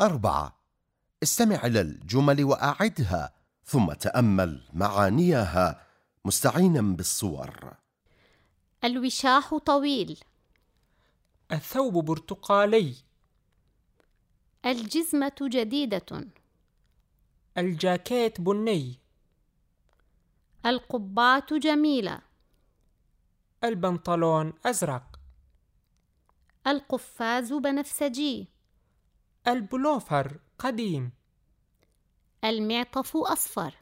أربعة. استمع إلى الجمل وأعدها ثم تأمل معانيها. مستعينا بالصور. الوشاح طويل. الثوب برتقالي. الجزمة جديدة. الجاكيت بني. القبعة جميلة. البنطلون أزرق. القفاز بنفسجي. البلوفر قديم. المعطف أصفر.